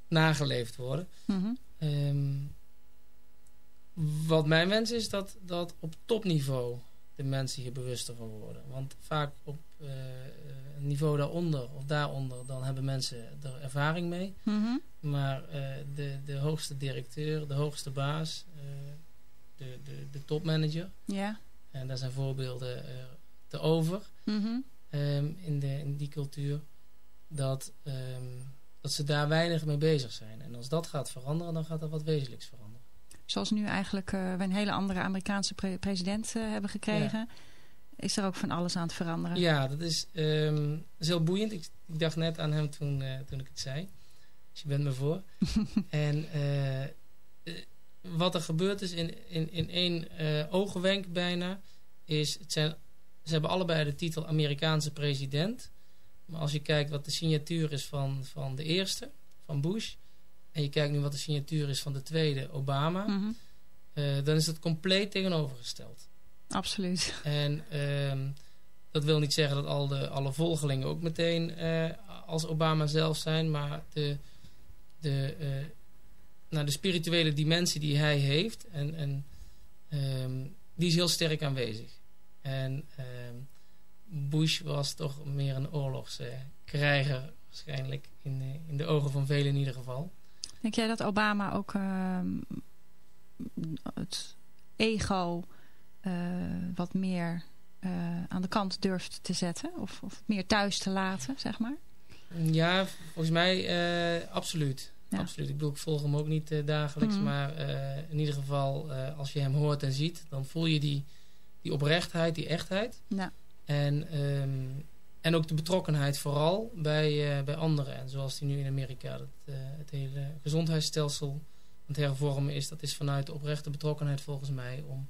nageleefd worden. Mhm. Ehm, wat mijn wens is dat, dat op topniveau de mensen hier bewuster van worden. Want vaak op niveau daaronder of daaronder, dan hebben mensen er ervaring mee. Mhm. Maar eh, de, de hoogste directeur, de hoogste baas, eh, de, de, de topmanager, Ja. en daar zijn voorbeelden eh, te over Mhm. ehm, in, de, in die cultuur, dat, ehm, dat ze daar weinig mee bezig zijn. En als dat gaat veranderen, dan gaat er wat wezenlijks veranderen. Zoals nu eigenlijk we een hele andere Amerikaanse pre- president hebben gekregen. Is er ook van alles aan het veranderen. Ja, dat is, ehm, dat is heel boeiend. Ik, ik dacht net aan hem toen, eh, toen ik het zei. Dus je bent me voor. (laughs) en eh, eh, wat er gebeurd is in, in, in één eh, oogwenk bijna... is, het zijn, ze hebben allebei de titel Amerikaanse president. Maar als je kijkt wat de signatuur is van, van de eerste, van Bush... en je kijkt nu wat de signatuur is van de tweede, Obama... Mhm. dan is het compleet tegenovergesteld. Absoluut. En ehm, dat wil niet zeggen dat al de, alle volgelingen ook meteen eh, als Obama zelf zijn. Maar de, de, eh, nou, de spirituele dimensie die hij heeft, en, en, ehm, die is heel sterk aanwezig. En ehm, Bush was toch meer een oorlogskrijger waarschijnlijk. In, de- in de ogen van velen in ieder geval. Denk jij dat Obama ook het ego eh, wat meer eh, aan de kant durft te zetten? Of, of meer thuis te laten, zeg maar? Ja, volgens mij eh, absoluut. Ja. absoluut. Ik bedoel, ik volg hem ook niet eh, dagelijks. Mhm. Maar eh, in ieder geval, eh, als je hem hoort en ziet... dan voel je die, die oprechtheid, die echtheid. Ja. En, ehm, en ook de betrokkenheid vooral bij, eh, bij anderen. En zoals die nu in Amerika dat, eh, het hele gezondheidsstelsel aan het hervormen is... dat is vanuit de oprechte betrokkenheid volgens mij... om,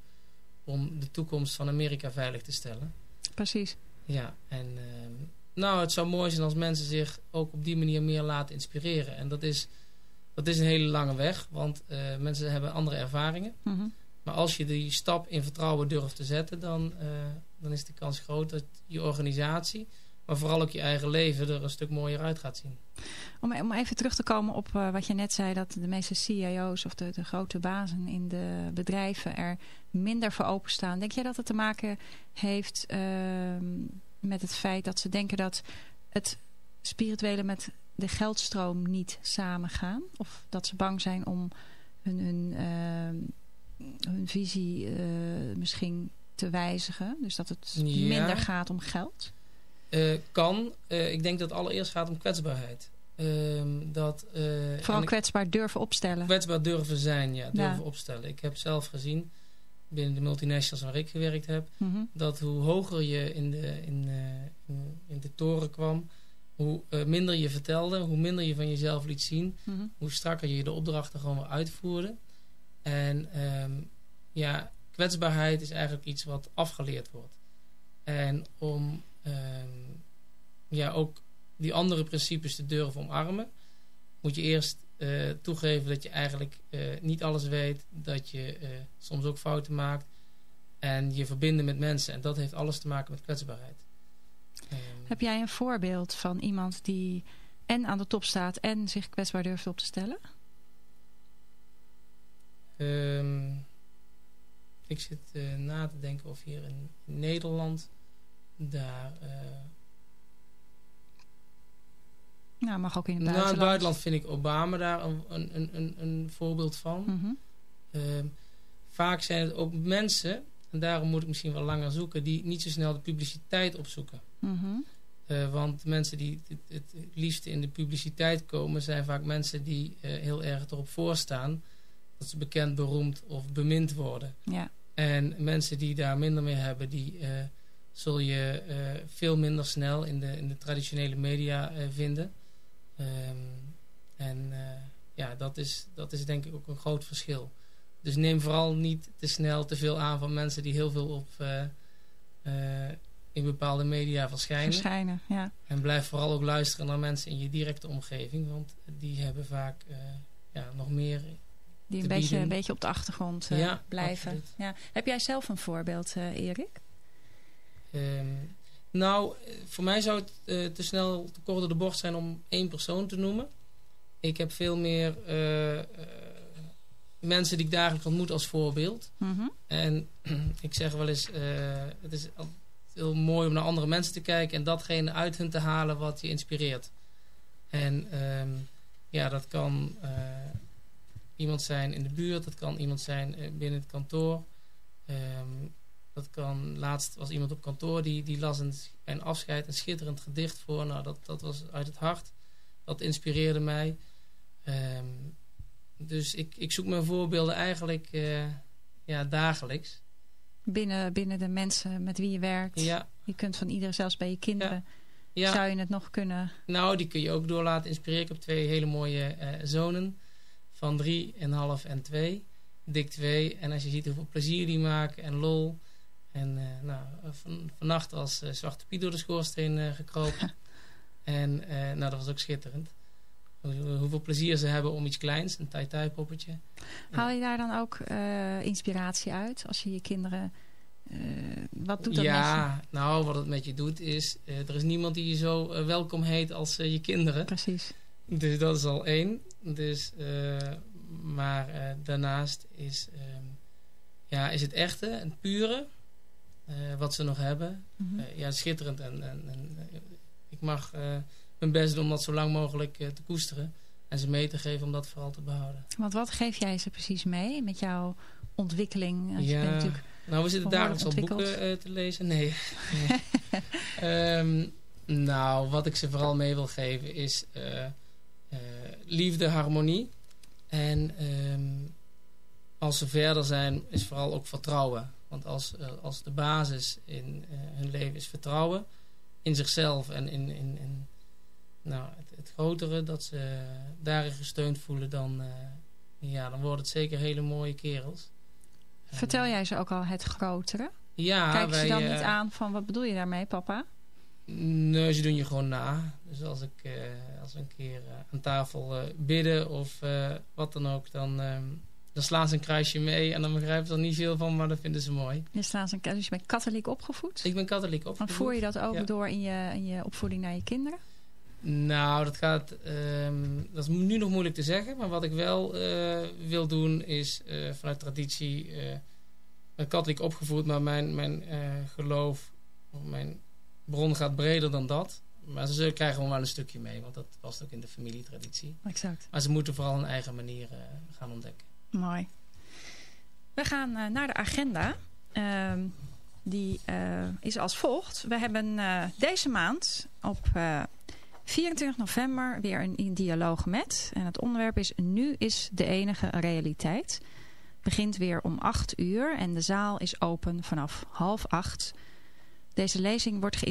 om de toekomst van Amerika veilig te stellen. Precies. Ja, en ehm, nou, het zou mooi zijn als mensen zich ook op die manier meer laten inspireren. En dat is, dat is een hele lange weg, want eh, mensen hebben andere ervaringen. Mhm. Maar als je die stap in vertrouwen durft te zetten, dan, eh, dan is de kans groot dat je organisatie, maar vooral ook je eigen leven er een stuk mooier uit gaat zien. Om, om even terug te komen op eh, wat je net zei... dat de meeste CIO's of de, de grote bazen in de bedrijven er minder voor openstaan. Denk jij dat het te maken heeft ehm, met het feit dat ze denken dat het spirituele met de geldstroom niet samengaan? Of dat ze bang zijn om hun, hun, ehm, hun visie eh, misschien te wijzigen? Dus dat het Ja. minder gaat om geld? Eh, kan. Eh, ik denk dat het allereerst gaat om kwetsbaarheid. Ehm, dat, eh, Vooral kwetsbaar durven opstellen. kwetsbaar durven zijn, ja, durven Ja. opstellen. Ik heb zelf gezien, binnen de multinationals waar ik gewerkt heb, Mhm. dat hoe hoger je in de, in, in, de toren kwam, hoe minder je vertelde, hoe minder je van jezelf liet zien, Mhm. hoe strakker je de opdrachten gewoon weer uitvoerde. En ehm, ja, kwetsbaarheid is eigenlijk iets wat afgeleerd wordt. En om ja, ook die andere principes te durven omarmen, moet je eerst eh, toegeven dat je eigenlijk eh, niet alles weet, dat je eh, soms ook fouten maakt en je verbinden met mensen. En dat heeft alles te maken met kwetsbaarheid. Ehm, Heb jij een voorbeeld van iemand die en aan de top staat en zich kwetsbaar durft op te stellen? Ehm, ik zit na te denken of hier in Nederland daar... eh, Nou, mag ook in het nou, in buitenland. het buitenland vind ik Obama daar een, een, een- een, voorbeeld van. Mhm. Ehm, vaak zijn het ook mensen, en daarom moet ik misschien wel langer zoeken, die niet zo snel de publiciteit opzoeken. Mhm. Eh, want mensen die het, het liefst in de publiciteit komen, zijn vaak mensen die eh, heel erg erop voorstaan dat ze bekend, beroemd of bemind worden. Ja. En mensen die daar minder mee hebben, die zul je eh, veel minder snel in de, in de traditionele media eh, vinden. Ehm, en eh, ja, dat is, dat is denk ik ook een groot verschil. Dus neem vooral niet te snel te veel aan van mensen die heel veel op, in bepaalde media verschijnen. Verschijnen, ja. En blijf vooral ook luisteren naar mensen in je directe omgeving. Want die hebben vaak ja, nog meer... Die een beetje, een beetje op de achtergrond Ja, blijven. absoluut. Ja. Heb jij zelf een voorbeeld, Erik? Ehm, nou, voor mij zou het eh, te snel te kort door de bocht zijn om één persoon te noemen. Ik heb veel meer eh, eh, mensen die ik dagelijks ontmoet als voorbeeld. Mhm. En (clears throat) ik zeg wel eens, het is heel mooi om naar andere mensen te kijken en datgene uit hun te halen wat je inspireert. En ehm, ja, dat kan iemand zijn in de buurt, dat kan iemand zijn binnen het kantoor. Ehm, dat kan, laatst was iemand op kantoor die, die las een, bij een afscheid een schitterend gedicht voor. Nou, dat, dat was uit het hart. Dat inspireerde mij. Ehm, dus ik, ik zoek mijn voorbeelden eigenlijk eh, ja, dagelijks. Binnen, binnen de mensen met wie je werkt. Ja, Je kunt van iedereen, zelfs bij je kinderen, ja. zou je het nog kunnen... Nou, die kun je ook door laten inspireren. Ik heb twee hele mooie eh, zonen. Van drie en half en twee. Dik twee. En als je ziet hoeveel plezier die maken en lol. En eh, nou, van, vannacht als eh, Zwarte Piet door de schoorsteen eh, gekropen. (laughs) en nou, dat was ook schitterend. Hoe- Hoeveel plezier ze hebben om iets kleins. Een tai-tai poppetje. Haal je daar dan ook inspiratie uit? Als je je kinderen... wat doet dat met je? ja, nou, wat het met je doet is... er is niemand die je zo welkom heet als je kinderen. Precies. Dus dat is al één. Dus, maar daarnaast is, ehm, ja, is het echte, het pure, wat ze nog hebben. Mhm. Eh, ja, schitterend. En, en, en eh, ik mag eh, mijn best doen om dat zo lang mogelijk eh, te koesteren. En ze mee te geven om dat vooral te behouden. Want wat geef jij ze precies mee met jouw ontwikkeling? Want je Ja. bent natuurlijk Nou, we zitten dagelijks al boeken eh, te lezen. Nee. nee. (laughs) Ehm, nou, wat ik ze vooral mee wil geven is eh, eh, liefde, harmonie. En ehm, als ze verder zijn, is vooral ook vertrouwen. Want als, eh, als de basis in eh, hun leven is vertrouwen in zichzelf en in, in, in nou, het, het grotere, dat ze daarin gesteund voelen, dan, eh, ja, dan worden het zeker hele mooie kerels. Vertel jij ze ook al het grotere? ja, Kijk ze dan niet aan van wat bedoel je daarmee, papa? Nee, ze doen je gewoon na. Dus als ik als we een keer aan tafel bidden of wat dan ook, dan, dan slaan ze een kruisje mee. En dan begrijpen ze er niet veel van, maar dat vinden ze mooi. Je staat een, dus je bent katholiek opgevoed. Ik ben katholiek Dan opgevoed. voer je dat ook Ja. door in je, in je opvoeding naar je kinderen? Nou, dat gaat. ehm, dat is nu nog moeilijk te zeggen. Maar wat ik wel eh, wil doen is eh, vanuit traditie. ik ben katholiek opgevoed, maar mijn, mijn geloof, of mijn bron gaat breder dan dat. Maar ze zullen krijgen gewoon wel een stukje mee, want dat past ook in de familietraditie. Exact. Maar ze moeten vooral een eigen manier gaan ontdekken. Mooi. We gaan eh, naar de agenda. Ehm, die eh, is als volgt. We hebben eh, deze maand op eh, 24 november weer een, dialoog met. En het onderwerp is Nu is de enige realiteit. Begint weer om 8 uur en de zaal is open vanaf half 8. Deze lezing wordt,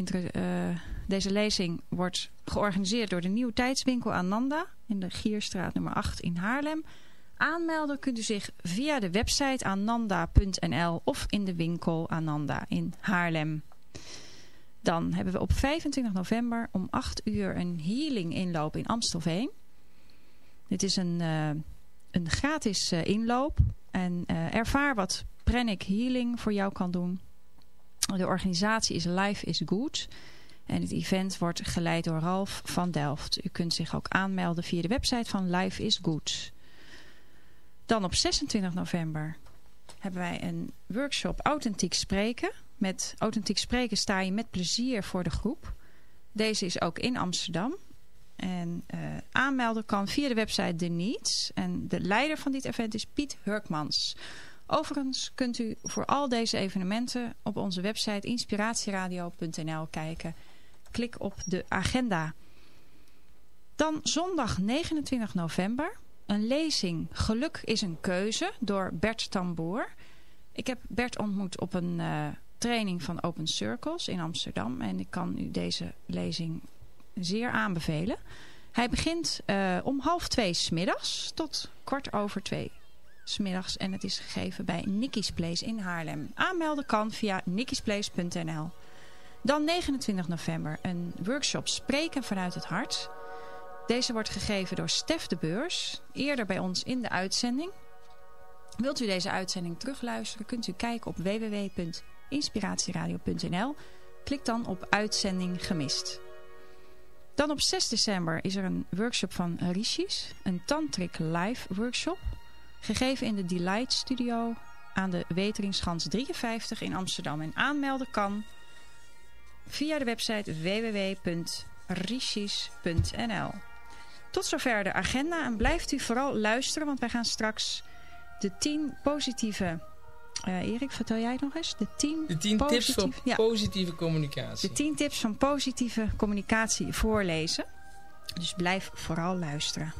deze lezing wordt georganiseerd door de Nieuwe Tijdswinkel Ananda in de Gierstraat nummer 8 in Haarlem. Aanmelden kunt u zich via de website ananda.nl of in de winkel Ananda in Haarlem. Dan hebben we op 25 november om 8 uur een healing inloop in Amstelveen. Dit is een, eh, een gratis eh, inloop. En eh, ervaar wat Pranic Healing voor jou kan doen. De organisatie is Life is Good. En het event wordt geleid door Ralf van Delft. U kunt zich ook aanmelden via de website van Life is Good. Dan op 26 november hebben wij een workshop Authentiek Spreken. Met Authentiek Spreken sta je met plezier voor de groep. Deze is ook in Amsterdam. En eh, aanmelden kan via de website The Needs. En de leider van dit event is Piet Hurkmans. Overigens kunt u voor al deze evenementen op onze website inspiratieradio.nl kijken. Klik op de agenda. Dan zondag 29 november een lezing Geluk is een keuze door Bert Tamboer. Ik heb Bert ontmoet op een eh, training van Open Circles in Amsterdam. En ik kan u deze lezing zeer aanbevelen. Hij begint eh, om half twee smiddags tot kwart over twee smiddags. En het is gegeven bij Nicky's Place in Haarlem. Aanmelden kan via nickysplace.nl. Dan 29 november een workshop Spreken vanuit het hart. Deze wordt gegeven door Stef de Beurs. Eerder bij ons in de uitzending. Wilt u deze uitzending terugluisteren kunt u kijken op www.inspiratieradio.nl. Klik dan op uitzending gemist. Dan op 6 december is er een workshop van Rishis. Een Tantric Live workshop. Gegeven in de Delight Studio aan de Weteringschans 53 in Amsterdam. En aanmelden kan via de website www.rishis.nl Tot zover de agenda. En blijft u vooral luisteren, want wij gaan straks de 10 positieve... Uh, Erik, vertel jij het nog eens? De 10, De 10 tips ja. positieve communicatie. De 10 tips van positieve communicatie voorlezen. Dus blijf vooral luisteren.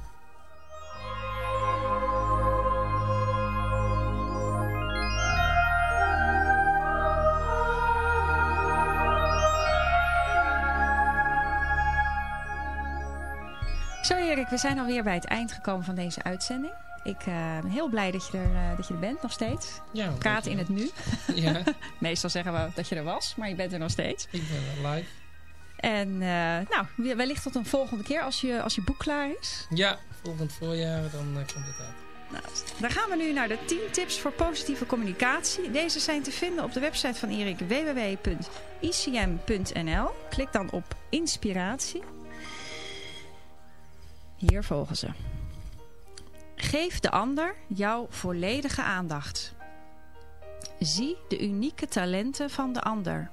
Zo Erik, we zijn alweer bij het eind gekomen van deze uitzending. Ik uh, ben heel blij dat je, er, uh, dat je er bent nog steeds. Ja, Praat in het nu. (laughs) Ja. (laughs) Meestal zeggen we dat je er was, maar je bent er nog steeds. Ik ben live. En uh, nou, wellicht tot een volgende keer als je, als je boek klaar is. Ja, volgend voorjaar dan komt het uit. Nou, dan gaan we nu naar de 10 tips voor positieve communicatie. Deze zijn te vinden op de website van Erik www.icm.nl. Klik dan op inspiratie. Hier volgen ze. Geef de ander jouw volledige aandacht. Zie de unieke talenten van de ander.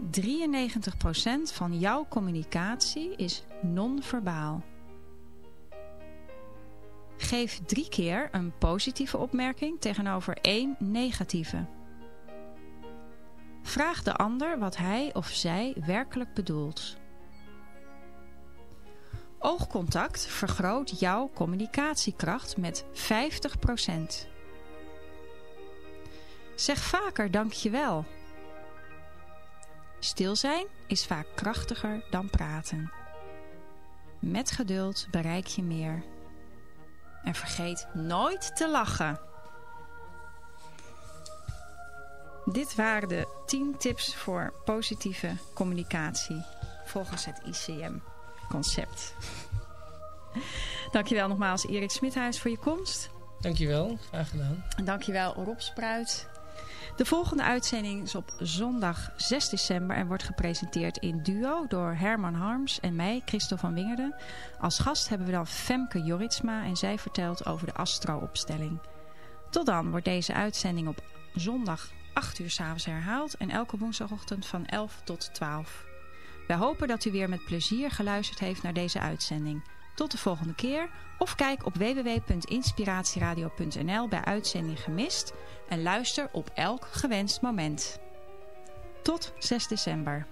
93% van jouw communicatie is non-verbaal. Geef drie keer een positieve opmerking tegenover één negatieve. Vraag de ander wat hij of zij werkelijk bedoelt. Oogcontact vergroot jouw communicatiekracht met 50%. Zeg vaker dankjewel. Stil zijn is vaak krachtiger dan praten. Met geduld bereik je meer. En vergeet nooit te lachen. Dit waren de 10 tips voor positieve communicatie volgens het ICM-concept. (laughs) Dankjewel nogmaals Erik Smithuis voor je komst. Dankjewel, graag gedaan. En dankjewel Rob Spruit. De volgende uitzending is op zondag 6 december en wordt gepresenteerd in duo door Herman Harms en mij, Christel van Wingerden. Als gast hebben we dan Femke Joritsma en zij vertelt over de astro-opstelling. Tot dan wordt deze uitzending op zondag 8 uur s'avonds herhaald en elke woensdagochtend van 11 tot 12. Wij hopen dat u weer met plezier geluisterd heeft naar deze uitzending. Tot de volgende keer of kijk op www.inspiratieradio.nl bij uitzending gemist en luister op elk gewenst moment. Tot 6 december.